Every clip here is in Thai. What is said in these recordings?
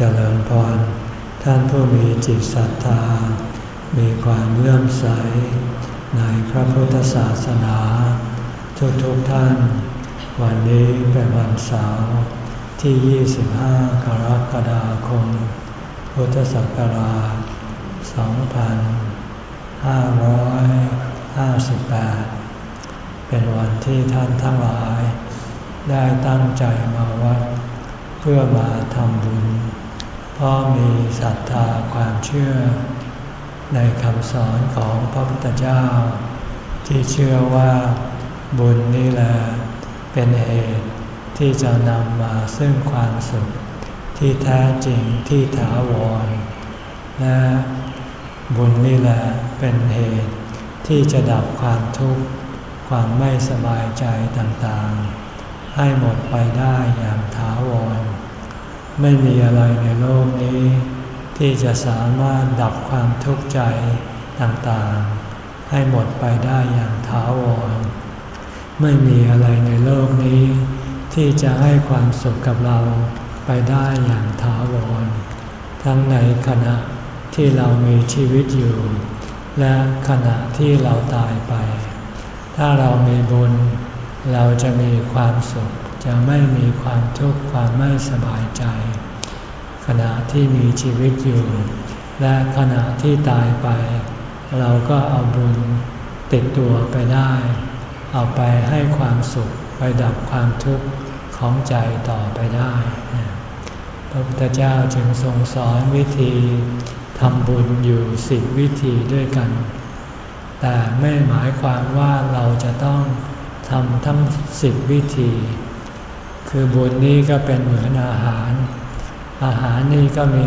เจริญพร ท่านผู้มีจิตศรัทธา มีความเลื่อมใส ในพระพุทธศาสนา ทุกๆทท่าน วันนี้เป็นวันเสาร์ที่ 25 กรกฎาคม พุทธศักราช 2558 เป็นวันที่ท่านทั้งหลาย ได้ตั้งใจมาวัด เพื่อมาทำบุญ เพราะมีศรัทธาความเชื่อ ในคำสอนของพระพุทธเจ้า ที่เชื่อว่าบุญนี่แหละเป็นเหตุที่จะนำมาซึ่งความสุขที่แท้จริงที่ถาวรและบุญนี่แหละเป็นเหตุที่จะดับความทุกข์ความไม่สบายใจต่างๆ ให้หมดไปได้อย่างถาวร ไม่มีอะไรในโลกนี้ ที่จะสามารถดับความทุกข์ใจต่างๆ ให้หมดไปได้อย่างถาวร ไม่มีอะไรในโลกนี้ ที่จะให้ความสุขกับเราไปได้อย่างถาวร ทั้งในขณะที่เรามีชีวิตอยู่ และขณะที่เราตายไป ถ้าเรามีบุญ เราจะมีความสุข จะไม่มีความทุกข์ความไม่สบายใจ ขณะที่มีชีวิตอยู่ และขณะที่ตายไป เราก็เอาบุญติดตัวไปได้ เอาไปให้ความสุขไปดับความทุกข์ของใจต่อไปได้ พระพุทธเจ้าจึงทรงสอนวิธีทำบุญอยู่สิบวิธีด้วยกัน แต่ไม่หมายความว่าเราจะต้องทำทั้งสิบวิธี คือบุญนี้ก็เป็นเหมือนอาหาร อาหารนี่ก็มี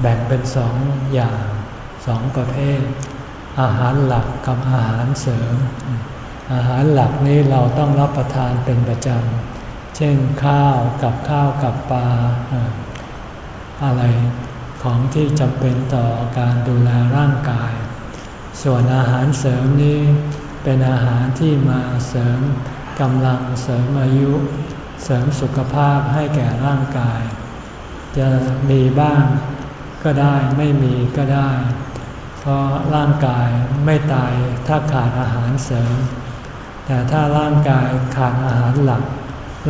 แบ่งเป็นสองอย่างสองประเภท อาหารหลักกับอาหารเสริม อาหารหลักนี้เราต้องรับประทานเป็นประจำ เช่นข้าวกับข้าวกับปลาอะไรของที่จำเป็นต่อการดูแลร่างกาย ส่วนอาหารเสริมนี้เป็นอาหารที่มาเสริมกำลังเสริมอายุ เสริมสุขภาพให้แก่ร่างกาย จะมีบ้างก็ได้ไม่มีก็ได้ เพราะร่างกายไม่ตายถ้าขาดอาหารเสริม แต่ถ้าร่างกายขาดอาหารหลัก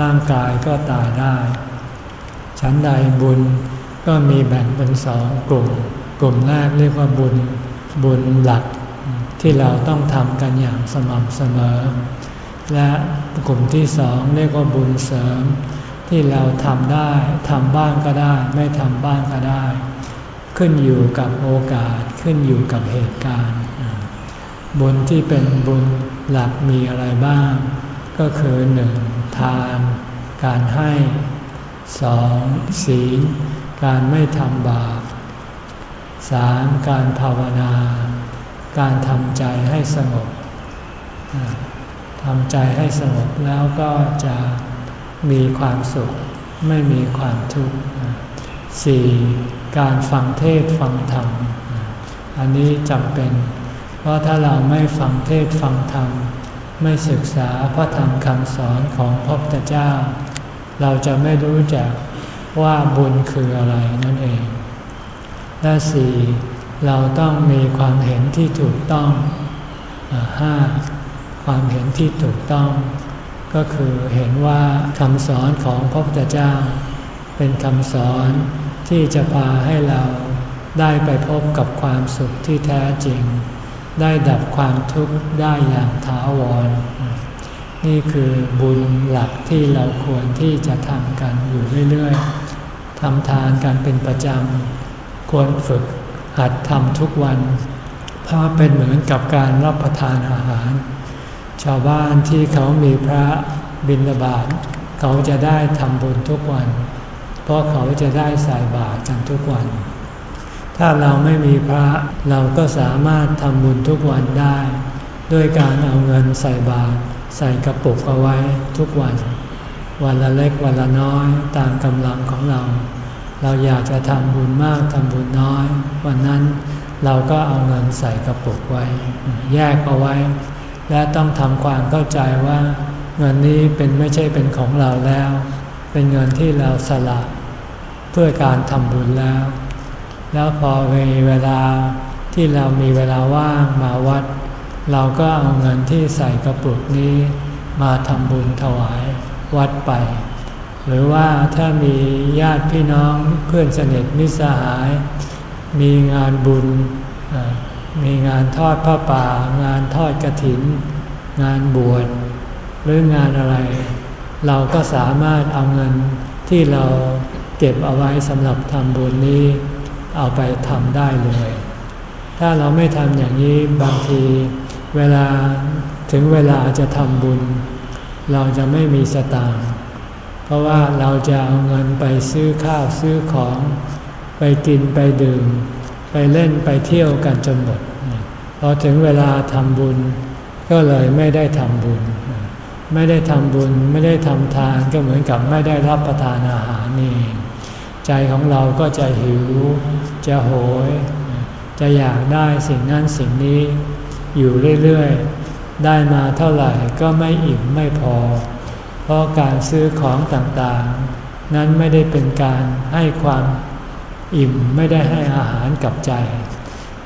ร่างกายก็ตายได้ชั้นใดบุญก็มีแบ่งเป็นสองกลุ่ม กลุ่มแรกเรียกว่าบุญบุญหลัก ที่เราต้องทำกันอย่างสม่ำเสมอ และกลุ่มที่สองเรียกว่าบุญเสริม ที่เราทำได้ทำบ้างก็ได้ ไม่ทำบ้างก็ได้ ขึ้นอยู่กับโอกาสขึ้นอยู่กับเหตุการณ์ บุญที่เป็นบุญหลักมีอะไรบ้าง ก็คือหนึ่งทาน การให้สองศีล การไม่ทำบาปสามการภาวนา การทำใจให้สงบ ทำใจให้สงบแล้วก็จะมีความสุข ไม่มีความทุกข์สี่การฟังเทศฟังธรรม อันนี้จำเป็น เพราะถ้าเราไม่ฟังเทศฟังธรรม ไม่ศึกษาพระธรรมคำสอนของพระพุทธเจ้า เราจะไม่รู้จักว่าบุญคืออะไรนั่นเอง และสี่เราต้องมีความเห็นที่ถูกต้องห้า ความเห็นที่ถูกต้อง ก็คือเห็นว่าคำสอนของพระพุทธเจ้า เป็นคำสอนที่จะพาให้เราได้ไปพบกับความสุขที่แท้จริง ได้ดับความทุกข์ได้อย่างถาวร นี่คือบุญหลักที่เราควรที่จะทำกันอยู่เรื่อยๆทำทานกันเป็นประจำ ควรฝึกหัดทำทุกวัน เพราะเป็นเหมือนกับการรับประทานอาหาร ชาวบ้านที่เขามีพระบิณฑบาตเขาจะได้ทำบุญทุกวัน เพราะเขาจะได้ใส่บาตรกันทุกวัน ถ้าเราไม่มีพระเราก็สามารถทำบุญทุกวันได้ ด้วยการเอาเงินใส่บาตรใส่กระปุกเอาไว้ทุกวัน วันละเล็กวันละน้อยตามกำลังของเรา เราอยากจะทำบุญมากทำบุญน้อย วันนั้นเราก็เอาเงินใส่กระปุกไว้ แยกเอาไว้ และต้องทำความเข้าใจว่า เงินนี้เป็นไม่ใช่เป็นของเราแล้ว เป็นเงินที่เราสละเพื่อการทำบุญแล้ว แล้วพอเวลาที่เรามีเวลาว่างมาวัด เราก็เอาเงินที่ใส่กระปุกนี้มาทำบุญถวายวัดไป หรือว่าถ้ามีญาติพี่น้องเพื่อนสนิทมิสหาย มีงานบุญ มีงานทอดผ้าป่า งานทอดกระถิน งานบวชหรืองานอะไร เราก็สามารถเอาเงินที่เราเก็บเอาไว้สำหรับทำบุญนี้ เอาไปทำได้เลย ถ้าเราไม่ทำอย่างนี้บางทีเวลาถึงเวลาจะทำบุญ เราจะไม่มีสตางค์เพราะว่าเราจะเอาเงินไปซื้อข้าวซื้อของ ไปกินไปดื่ม ไปเล่นไปเที่ยวกันจนหมดพอถึงเวลาทำบุญ ก็เลยไม่ได้ทำบุญ ไม่ได้ทำบุญไม่ได้ทำทานก็เหมือนกับไม่ได้รับประทานอาหารนี่ใจของเราก็จะหิว จะโหย จะอยากได้สิ่งนั้นสิ่งนี้อยู่เรื่อยๆ ได้มาเท่าไหร่ก็ไม่อิ่มไม่พอ เพราะการซื้อของต่างๆ นั้นไม่ได้เป็นการให้ความ อิ่มไม่ได้ให้อาหารกับใจ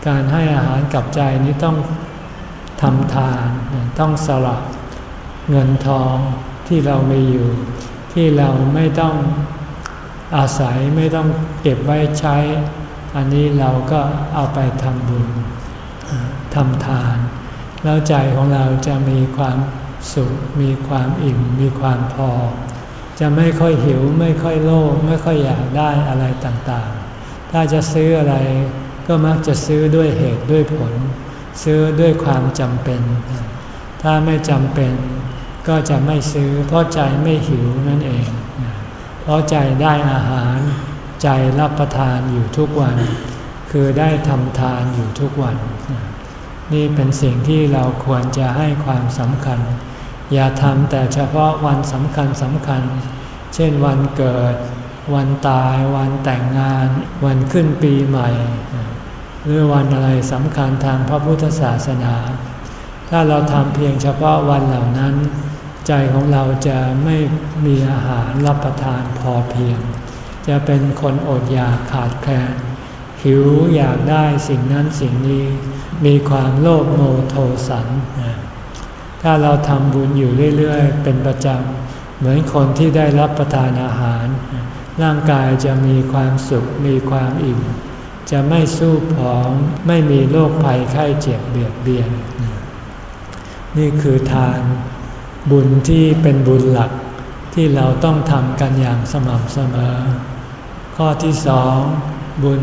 การให้อาหารกับใจนี้ต้องทำทานต้องสละเงินทองที่เรามีอยู่ ที่เราไม่ต้องอาศัยไม่ต้องเก็บไว้ใช้ อันนี้เราก็เอาไปทำบุญทำทาน แล้วใจของเราจะมีความสุข มีความอิ่ม มีความพอ จะไม่ค่อยหิวไม่ค่อยโลภไม่ค่อยอยากได้อะไรต่างๆ ถ้าจะซื้ออะไร ก็มักจะซื้อด้วยเหตุด้วยผล ซื้อด้วยความจำเป็น ถ้าไม่จำเป็น ก็จะไม่ซื้อ เพราะใจไม่หิวนั่นเอง เพราะใจได้อาหาร ใจรับประทานอยู่ทุกวัน คือได้ทำทานอยู่ทุกวัน นี่เป็นสิ่งที่เราควรจะให้ความสำคัญ อย่าทำแต่เฉพาะวันสำคัญสำคัญ เช่นวันเกิด วันตาย วันแต่งงาน วันขึ้นปีใหม่ หรือวันอะไรสำคัญทางพระพุทธศาสนา ถ้าเราทำเพียงเฉพาะวันเหล่านั้น ใจของเราจะไม่มีอาหารรับประทานพอเพียง จะเป็นคนอดอยากขาดแคลนหิวอยากได้สิ่งนั้นสิ่งนี้ มีความโลภโมโทสัน ถ้าเราทำบุญอยู่เรื่อย ๆ เป็นประจำ เหมือนคนที่ได้รับประทานอาหาร ร่างกายจะมีความสุขมีความอิ่ม จะไม่สู้ผอมไม่มีโรคภัยไข้เจ็บเบียดเบียน นี่คือทานบุญที่เป็นบุญหลักที่เราต้องทำกันอย่างสม่ำเสมอ ข้อที่สองบุญ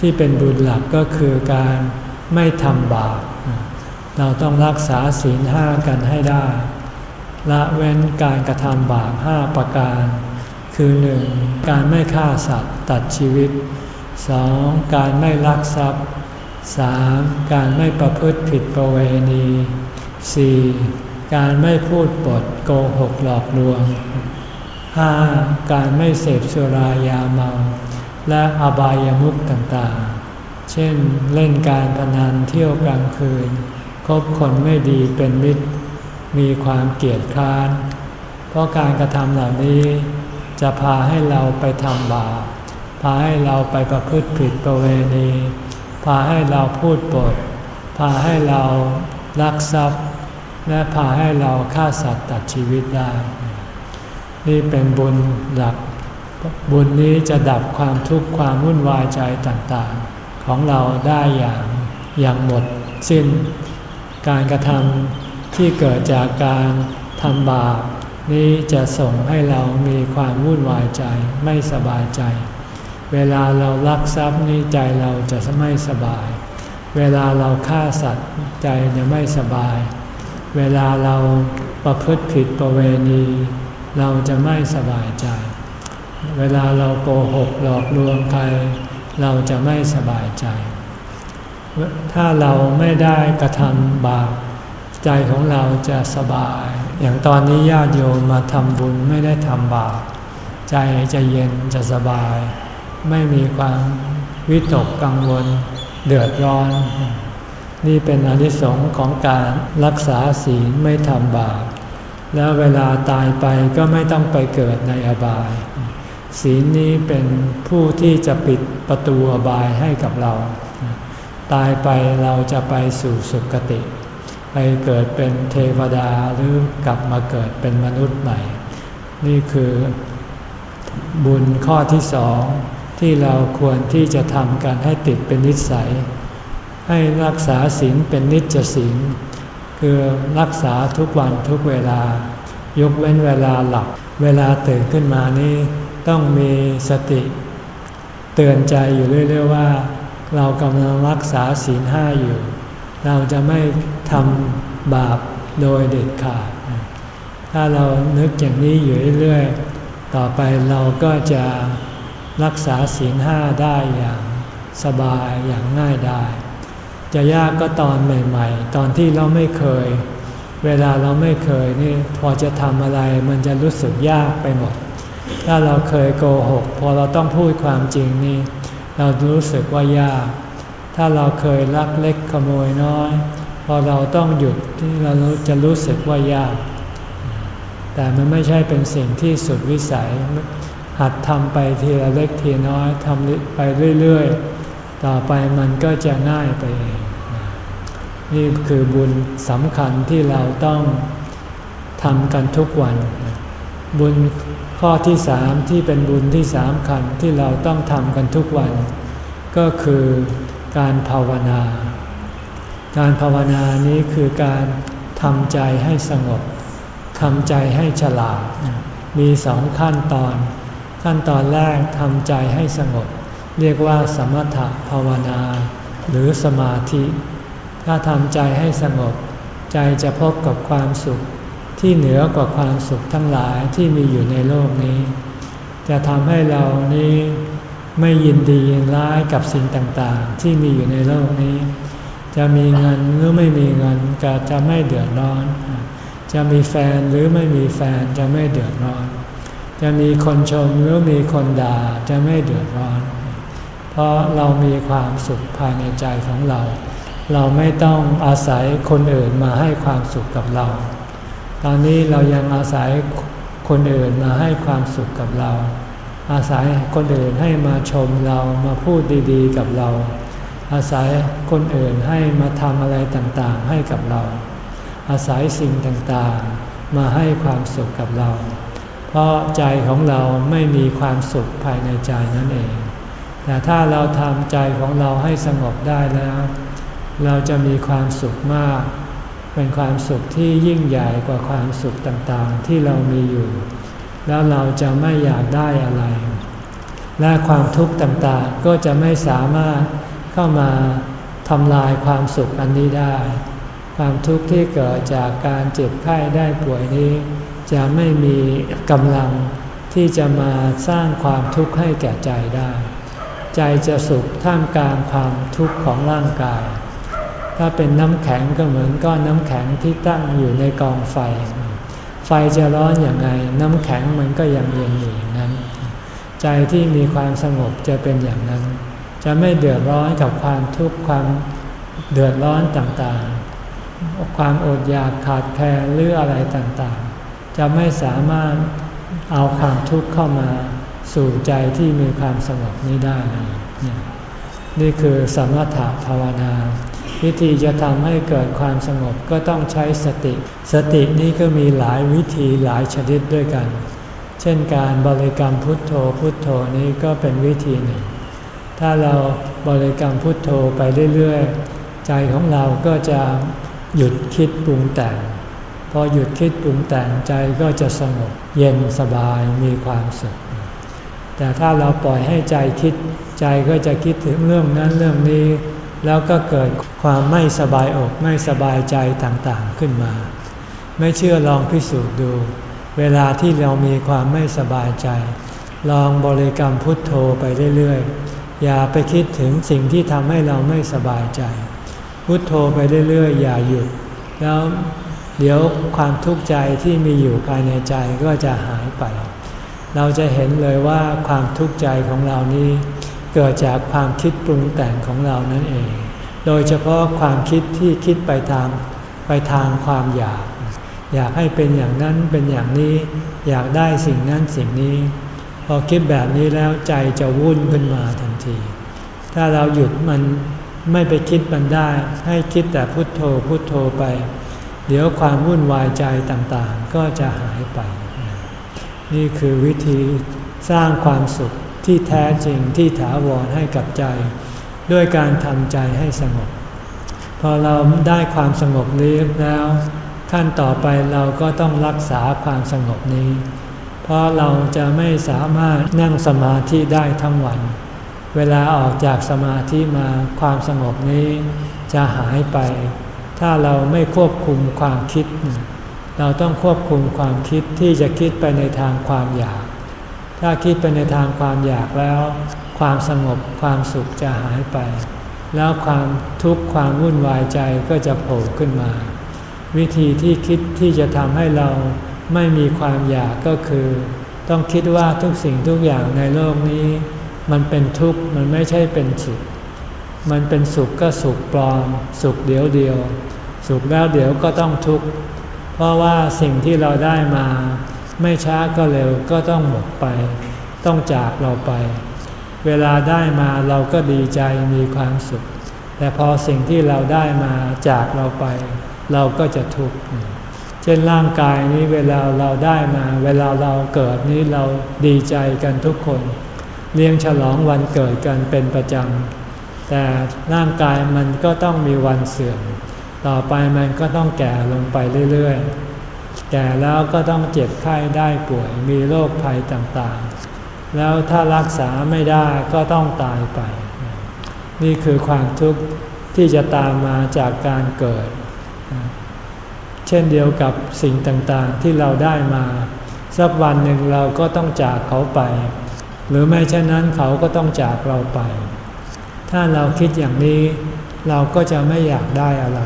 ที่เป็นบุญหลักก็คือการไม่ทำบาปเราต้องรักษาศีลห้ากันให้ได้ ละเว้นการกระทำบาปห้าประการ คือหนึ่งการไม่ฆ่าสัตว์ตัดชีวิตสองการไม่ลักทรัพย์สามการไม่ประพฤติผิดประเวณีสี่การไม่พูดปดโกหกหลอกลวงห้าการไม่เสพสุรายาเมา และอบายามุขต่างๆ เช่นเล่นการพนันเที่ยวกลางคืน คบคนไม่ดีเป็นมิตร มีความเกลียดคร้าน เพราะการกระทำเหล่านี้ จะพาให้เราไปทำบาป พาให้เราไปประพฤติผิดประเวณี พาให้เราพูดปด พาให้เราลักทรัพย์ และพาให้เราฆ่าสัตว์ตัดชีวิตได้ นี่เป็นบุญหลัก บุญนี้จะดับความทุกข์ความวุ่นวายใจต่างๆ ของเราได้อย่างอย่างหมดสิ้น การกระทำที่เกิดจากการทำบาป นี้จะส่งให้เรามีความวุ่นวายใจไม่สบายใจ เวลาเรารักทรัพย์นี่ใจเราจะไม่สบาย เวลาเราฆ่าสัตว์ใจจะไม่สบาย เวลาเราประพฤติผิดประเวณี เราจะไม่สบายใจ เวลาเราโกหกหลอกลวงใครเราจะไม่สบายใจ ถ้าเราไม่ได้กระทำบาปใจของเราจะสบาย อย่างตอนนี้ญาติโยมมาทำบุญไม่ได้ทำบาปใจจะเย็นจะสบาย ไม่มีความวิตกกังวล เดือดร้อน นี่เป็นอนิสงส์ของการรักษาศีลไม่ทำบาปแล้วเวลาตายไปก็ไม่ต้องไปเกิดในอบาย ศีลนี้เป็นผู้ที่จะปิดประตูอบายให้กับเรา ตายไปเราจะไปสู่สุคติ ไปเกิดเป็นเทวดาหรือกลับมาเกิดเป็นมนุษย์ใหม่ นี่คือบุญข้อที่สองที่เราควรที่จะทำกันให้ติดเป็นนิสัย ให้รักษาศีลเป็นนิจศีลคือรักษาทุกวันทุกเวลา ยกเว้นเวลาหลับ เวลาตื่นขึ้นมานี่ต้องมีสติ เตือนใจอยู่เรื่อยๆว่า เรากำลังรักษาศีลห้าอยู่ เราจะไม่ ทำบาปโดยเด็ดขาด ถ้าเรานึกอย่างนี้อยู่เรื่อยๆ ต่อไปเราก็จะรักษาศีลห้าได้อย่างสบายอย่างง่ายได้ จะยากก็ตอนใหม่ๆ ตอนที่เราไม่เคย เวลาเราไม่เคยนี่พอจะทำอะไรมันจะรู้สึกยากไปหมด ถ้าเราเคยโกหก พอเราต้องพูดความจริงนี่ เรารู้สึกว่ายาก ถ้าเราเคยลักเล็กขโมยน้อย พอเราต้องหยุดที่เราจะรู้สึกว่ายาก แต่มันไม่ใช่เป็นสิ่งที่สุดวิสัย หัดทำไปทีละเล็กทีน้อยทำไปเรื่อยๆ ต่อไปมันก็จะง่ายไปเองนี่คือบุญสำคัญที่เราต้องทำกันทุกวัน บุญข้อที่สามที่เป็นบุญที่สามคัญที่เราต้องทำกันทุกวัน ก็คือการภาวนา การภาวนานี้คือการทำใจให้สงบทำใจให้ฉลาด มีสองขั้นตอน ขั้นตอนแรกทำใจให้สงบ เรียกว่าสมถภาวนา หรือสมาธิ ถ้าทำใจให้สงบ ใจจะพบกับความสุข ที่เหนือกว่าความสุขทั้งหลายที่มีอยู่ในโลกนี้ จะทำให้เรานี้ไม่ยินดียินร้ายกับสิ่งต่างๆ ที่มีอยู่ในโลกนี้ จะมีเงินหรือไม่มีเงินก็จะไม่เดือดร้อน จะมีแฟนหรือไม่มีแฟนจะไม่เดือดร้อน จะมีคนชมหรือมีคนด่าจะไม่เดือดร้อน เพราะเรามีความสุขภายในใจของเรา เราไม่ต้องอาศัยคนอื่นมาให้ความสุขกับเรา ตอนนี้เรายังอาศัยคนอื่นมาให้ความสุขกับเรา อาศัยคนอื่นให้มาชมเรามาพูดดีๆกับเรา อาศัยคนอื่นให้มาทำอะไรต่างๆ ให้กับเรา อาศัยสิ่งต่างๆ มาให้ความสุขกับเรา เพราะใจของเราไม่มีความสุขภายในใจนั่นเอง แต่ถ้าเราทำใจของเราให้สงบได้แล้ว เราจะมีความสุขมาก เป็นความสุขที่ยิ่งใหญ่กว่าความสุขต่างๆ ที่เรามีอยู่ แล้วเราจะไม่อยากได้อะไร และความทุกข์ต่างๆ ก็จะไม่สามารถ เข้ามาทำลายความสุขอันนี้ได้ ความทุกข์ที่เกิดจากการเจ็บไข้ได้ป่วยนี้ จะไม่มีกำลังที่จะมาสร้างความทุกข์ให้แก่ใจได้ ใจจะสุขท่ามกลางความทุกข์ของร่างกาย ถ้าเป็นน้ำแข็งก็เหมือนก้อนน้ำแข็งที่ตั้งอยู่ในกองไฟ ไฟจะร้อนอย่างไง น้ำแข็งมันก็ยังเย็นอยู่อย่างนั้น ใจที่มีความสงบจะเป็นอย่างนั้น จะไม่เดือดร้อนกับความทุกข์ความเดือดร้อนต่างๆ ความอดอยากขาดแคลนหรืออะไรต่างๆ จะไม่สามารถเอาความทุกข์เข้ามาสู่ใจที่มีความสงบนี้ได้เลยนี่คือสมถะภาวนา วิธีจะทำให้เกิดความสงบก็ต้องใช้สติ สตินี้ก็มีหลายวิธีหลายชนิดด้วยกัน เช่นการบริกรรมพุทโธพุทโธนี้ก็เป็นวิธีหนึ่ง ถ้าเราบริกรรมพุทโธไปเรื่อยๆ ใจของเราก็จะหยุดคิดปรุงแต่ง พอหยุดคิดปรุงแต่งใจก็จะสงบเย็นสบายมีความสุข แต่ถ้าเราปล่อยให้ใจคิด ใจก็จะคิดถึงเรื่องนั้นเรื่องนี้ แล้วก็เกิดความไม่สบายอกไม่สบายใจต่างๆขึ้นมา ไม่เชื่อลองพิสูจน์ดู เวลาที่เรามีความไม่สบายใจ ลองบริกรรมพุทโธไปเรื่อยๆ อย่าไปคิดถึงสิ่งที่ทำให้เราไม่สบายใจ พุทโธไปเรื่อยๆ อย่าหยุด แล้วเดี๋ยวความทุกข์ใจที่มีอยู่ภายในใจก็จะหายไป เราจะเห็นเลยว่าความทุกข์ใจของเรานี้ เกิดจากความคิดปรุงแต่งของเรานั่นเอง โดยเฉพาะความคิดที่คิดไปทางไปทางความอยาก อยากให้เป็นอย่างนั้นเป็นอย่างนี้ อยากได้สิ่งนั้นสิ่งนี้ พอคิดแบบนี้แล้วใจจะวุ่นขึ้นมาทันที ถ้าเราหยุดมันไม่ไปคิดมันได้ ให้คิดแต่พุทโธพุทโธไป เดี๋ยวความวุ่นวายใจต่างๆ ก็จะหายไป นี่คือวิธีสร้างความสุขที่แท้จริงที่ถาวรให้กับใจ ด้วยการทำใจให้สงบ พอเราได้ความสงบนี้แล้ว ขั้นต่อไปเราก็ต้องรักษาความสงบนี้ เพราะเราจะไม่สามารถนั่งสมาธิได้ทั้งวัน เวลาออกจากสมาธิมาความสงบนี้จะหายไป ถ้าเราไม่ควบคุมความคิด เราต้องควบคุมความคิดที่จะคิดไปในทางความอยาก ถ้าคิดไปในทางความอยากแล้ว ความสงบความสุขจะหายไป แล้วความทุกข์ความวุ่นวายใจก็จะโผล่ขึ้นมา วิธีที่คิดที่จะทำให้เรา ไม่มีความอยากก็คือ ต้องคิดว่าทุกสิ่งทุกอย่างในโลกนี้ มันเป็นทุกข์มันไม่ใช่เป็นสุขมันเป็นสุขก็สุขปลอม สุขเดียวเดียว สุขแล้วเดี๋ยวก็ต้องทุกข์เพราะว่าสิ่งที่เราได้มา ไม่ช้าก็เร็วก็ต้องหมดไป ต้องจากเราไป เวลาได้มาเราก็ดีใจมีความสุข แต่พอสิ่งที่เราได้มาจากเราไป เราก็จะทุกข์ ช่นร่างกายนี้เวลาเราได้มา เวลาเราเกิดนี้เราดีใจกันทุกคน เลี้ยงฉลองวันเกิดกันเป็นประจำ แต่ร่างกายมันก็ต้องมีวันเสื่อม ต่อไปมันก็ต้องแก่ลงไปเรื่อยๆ แก่แล้วก็ต้องเจ็บไข้ได้ป่วย มีโรคภัยต่างๆ แล้วถ้ารักษาไม่ได้ก็ต้องตายไป นี่คือความทุกข์ที่จะตามมาจากการเกิด เช่นเดียวกับสิ่งต่างๆที่เราได้มา สักวันหนึ่งเราก็ต้องจากเขาไป หรือไม่เช่นนั้นเขาก็ต้องจากเราไป ถ้าเราคิดอย่างนี้ เราก็จะไม่อยากได้อะไร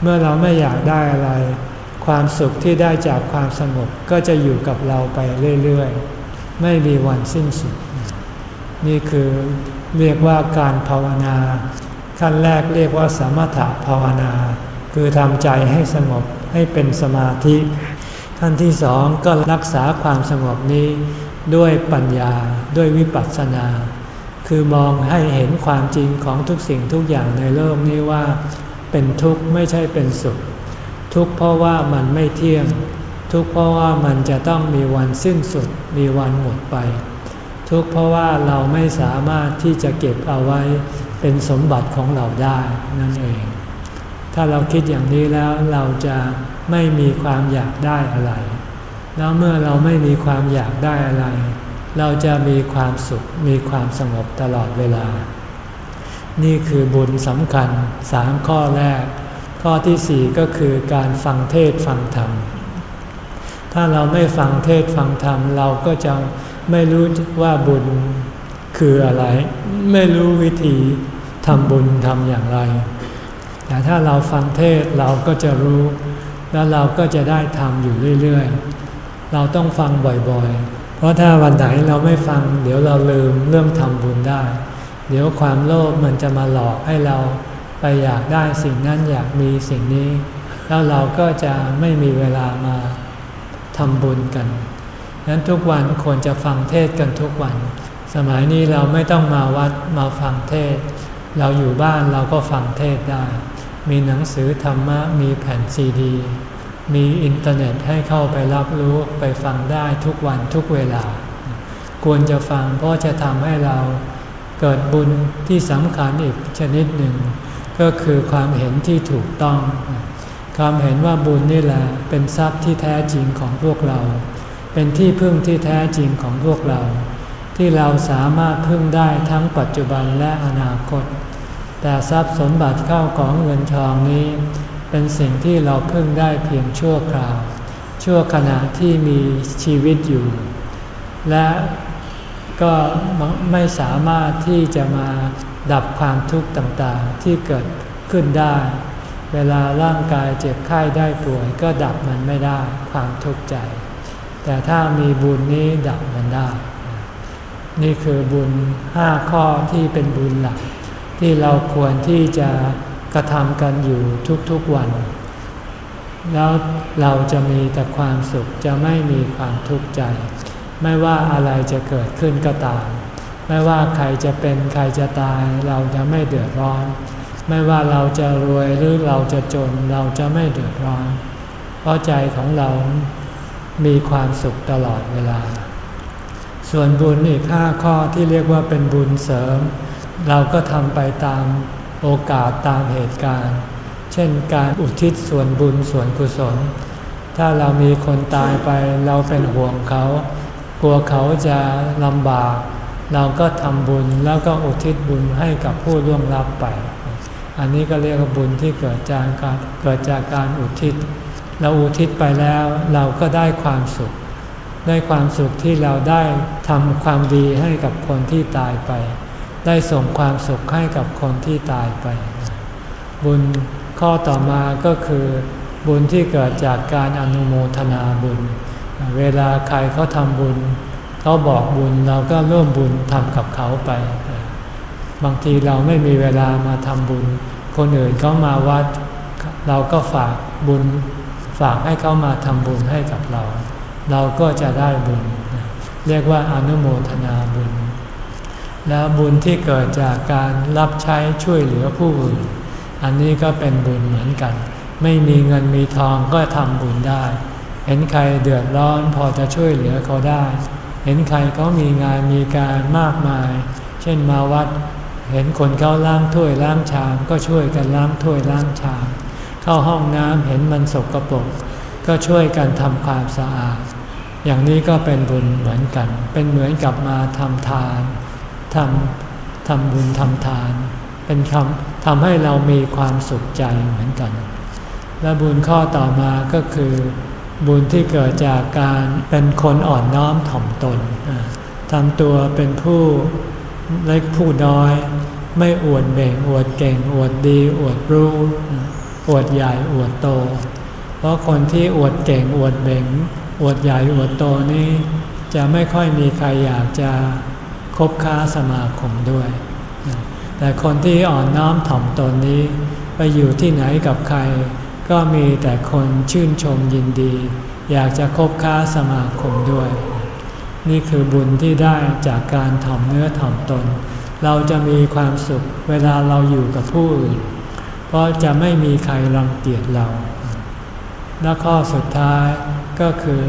เมื่อเราไม่อยากได้อะไร ความสุขที่ได้จากความสงบก็จะอยู่กับเราไปเรื่อยๆ ไม่มีวันสิ้นสุด นี่คือเรียกว่าการภาวนา ขั้นแรกเรียกว่าสมถะภาวนา คือทำใจให้สงบให้เป็นสมาธิ ขั้นที่สองก็รักษาความสงบนี้ด้วยปัญญาด้วยวิปัสสนา คือมองให้เห็นความจริงของทุกสิ่งทุกอย่างในโลกนี้ว่า เป็นทุกข์ไม่ใช่เป็นสุข ทุกข์เพราะว่ามันไม่เที่ยง ทุกข์เพราะว่ามันจะต้องมีวันสิ้นสุดมีวันหมดไป ทุกข์เพราะว่าเราไม่สามารถที่จะเก็บเอาไว้เป็นสมบัติของเราได้นั่นเอง ถ้าเราคิดอย่างนี้แล้วเราจะไม่มีความอยากได้อะไร แล้วเมื่อเราไม่มีความอยากได้อะไร เราจะมีความสุขมีความสงบตลอดเวลา นี่คือบุญสำคัญสามข้อแรก ข้อที่สี่ก็คือการฟังเทศฟังธรรม ถ้าเราไม่ฟังเทศฟังธรรม เราก็จะไม่รู้ว่าบุญคืออะไร ไม่รู้วิธีทำบุญทำอย่างไร แต่ถ้าเราฟังเทศเราก็จะรู้ แล้วเราก็จะได้ทำอยู่เรื่อยๆ เราต้องฟังบ่อยๆ เพราะถ้าวันไหนเราไม่ฟัง เดี๋ยวเราลืมเรื่องทำบุญได้ เดี๋ยวความโลภมันจะมาหลอกให้เราไปอยากได้สิ่งนั้นอยากมีสิ่งนี้ แล้วเราก็จะไม่มีเวลามาทำบุญกันดังนั้นทุกวันควรจะฟังเทศกันทุกวัน สมัยนี้เราไม่ต้องมาวัดมาฟังเทศ เราอยู่บ้านเราก็ฟังเทศได้ มีหนังสือธรรมะมีแผ่นซีดี มีอินเทอร์เน็ตให้เข้าไปรับรู้ไปฟังได้ทุกวันทุกเวลา ควรจะฟังเพราะจะทำให้เราเกิดบุญที่สำคัญอีกชนิดหนึ่ง ก็คือความเห็นที่ถูกต้อง ความเห็นว่าบุญนี่แหละเป็นทรัพย์ที่แท้จริงของพวกเรา เป็นที่พึ่งที่แท้จริงของพวกเรา ที่เราสามารถพึ่งได้ทั้งปัจจุบันและอนาคต แต่ทรัพย์สมบัติเข้าของเงินทองนี้ เป็นสิ่งที่เราพึ่งได้เพียงชั่วคราว ชั่วขณะที่มีชีวิตอยู่ และก็ไม่สามารถที่จะมาดับความทุกข์ต่างๆที่เกิดขึ้นได้ เวลาร่างกายเจ็บไข้ได้ป่วยก็ดับมันไม่ได้ความทุกข์ใจ แต่ถ้ามีบุญนี้ดับมันได้ นี่คือบุญห้าข้อที่เป็นบุญหลัก ที่เราควรที่จะกระทำกันอยู่ทุกๆวัน แล้วเราจะมีแต่ความสุขจะไม่มีความทุกข์ใจ ไม่ว่าอะไรจะเกิดขึ้นก็ตาม ไม่ว่าใครจะเป็นใครจะตายเราจะไม่เดือดร้อน ไม่ว่าเราจะรวยหรือเราจะจนเราจะไม่เดือดร้อน เพราะใจของเรามีความสุขตลอดเวลา ส่วนบุญอีกห้าข้อที่เรียกว่าเป็นบุญเสริม เราก็ทำไปตามโอกาสตามเหตุการณ์ เช่นการอุทิศส่วนบุญส่วนกุศล ถ้าเรามีคนตายไปเราเป็นห่วงเขา กลัวเขาจะลำบาก เราก็ทำบุญแล้วก็อุทิศบุญให้กับผู้ร่วงลับไป อันนี้ก็เรียกว่าบุญที่เกิดจากการเกิดจากการอุทิศ เราอุทิศไปแล้วเราก็ได้ความสุข ได้ความสุขที่เราได้ทำความดีให้กับคนที่ตายไป ได้ส่งความสุขให้กับคนที่ตายไป บุญข้อต่อมาก็คือบุญที่เกิดจากการอนุโมทนาบุญ เวลาใครเขาทำบุญ เขาบอกบุญเราก็ร่วมบุญทำกับเขาไป บางทีเราไม่มีเวลามาทำบุญ คนอื่นเขามาวัด เราก็ฝากบุญ ฝากให้เขามาทำบุญให้กับเรา เราก็จะได้บุญ เรียกว่าอนุโมทนาบุญ แล้วบุญที่เกิดจากการรับใช้ช่วยเหลือผู้อื่น อันนี้ก็เป็นบุญเหมือนกัน ไม่มีเงินมีทองก็ทำบุญได้ เห็นใครเดือดร้อนพอจะช่วยเหลือเขาได้ เห็นใครเขามีงานมีการมากมาย เช่นมาวัด เห็นคนเขาล้างถ้วยล้างชามก็ช่วยกันล้างถ้วยล้างชาม เข้าห้องน้ำเห็นมันสกปรกก็ช่วยกันทำความสะอาด อย่างนี้ก็เป็นบุญเหมือนกัน เป็นเหมือนกับมาทำทาน ทำทำบุญทำทาน เป็นคำทำให้เรามีความสุขใจเหมือนกัน และบุญข้อต่อมาก็คือ บุญที่เกิดจากการเป็นคนอ่อนน้อมถ่อมตนทำตัวเป็นผู้เล็กผู้น้อย ไม่อวดเบ่งอวดเก่ง อวดดี อวดรู้อวดใหญ่อวดโต เพราะคนที่อวดเก่งอวดเบ่งอวดใหญ่อวดโตนี้ จะไม่ค่อยมีใครอยากจะ คบค้าสมาคมด้วย แต่คนที่อ่อนน้อมถ่อมตนนี้ ไปอยู่ที่ไหนกับใคร ก็มีแต่คนชื่นชมยินดี อยากจะคบค้าสมาคมด้วย นี่คือบุญที่ได้จากการถ่อมเนื้อถ่อมตน เราจะมีความสุขเวลาเราอยู่กับผู้อื่นเพราะจะไม่มีใครรังเกียจเรา และข้อสุดท้ายก็คือ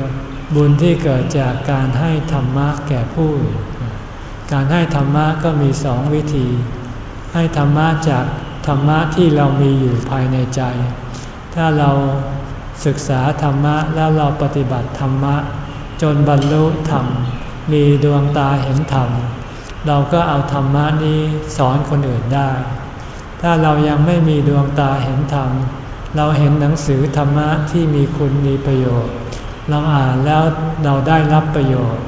บุญที่เกิดจากการให้ธรรมะแก่ผู้อื่น การให้ธรรมะก็มีสองวิธี ให้ธรรมะจากธรรมะที่เรามีอยู่ภายในใจ ถ้าเราศึกษาธรรมะแล้วเราปฏิบัติธรรมะ จนบรรลุธรรม มีดวงตาเห็นธรรม เราก็เอาธรรมะนี้สอนคนอื่นได้ ถ้าเรายังไม่มีดวงตาเห็นธรรม เราเห็นหนังสือธรรมะที่มีคุณมีประโยชน์ เราอ่านแล้วเราได้รับประโยชน์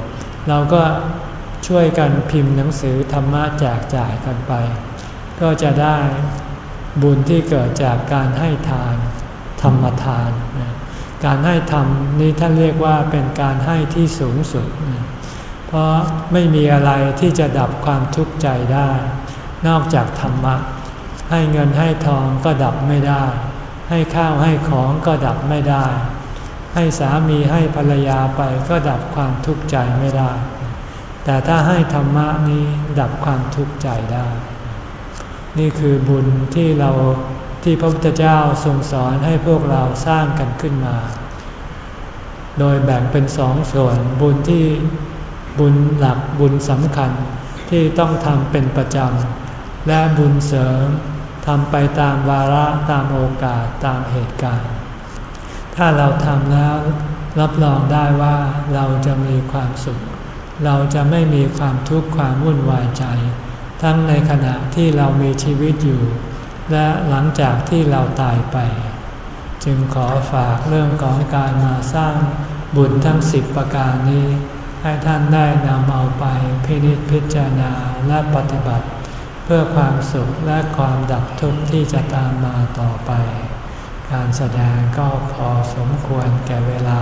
เราก็ ช่วยกันพิมพ์หนังสือธรรมะแจกจ่ายกันไป ก็จะได้บุญที่เกิดจากการให้ทาน ธรรมทาน การให้ธรรมนี้ท่านเรียกว่าเป็นการให้ที่สูงสุด เพราะไม่มีอะไรที่จะดับความทุกข์ใจได้ นอกจากธรรมะ ให้เงินให้ทองก็ดับไม่ได้ ให้ข้าวให้ของก็ดับไม่ได้ ให้สามีให้ภรรยาไปก็ดับความทุกข์ใจไม่ได้ แต่ถ้าให้ธรรมะนี้ดับความทุกข์ใจได้ นี่คือบุญที่เราที่พระพุทธเจ้าทรงสอนให้พวกเราสร้างกันขึ้นมา โดยแบ่งเป็นสองส่วนบุญที่บุญหลักบุญสำคัญที่ต้องทำเป็นประจำ และบุญเสริมทำไปตามวาระตามโอกาสตามเหตุการณ์ ถ้าเราทำแล้วรับรองได้ว่าเราจะมีความสุข เราจะไม่มีความทุกข์ความวุ่นวายใจ ทั้งในขณะที่เรามีชีวิตอยู่ และหลังจากที่เราตายไป จึงขอฝากเรื่องของการมาสร้างบุญทั้งสิบประการนี้ ให้ท่านได้นำเอาไปพินิจพิจารณาและปฏิบัติ เพื่อความสุขและความดับทุกข์ที่จะตามมาต่อไป การแสดงก็พอสมควรแก่เวลา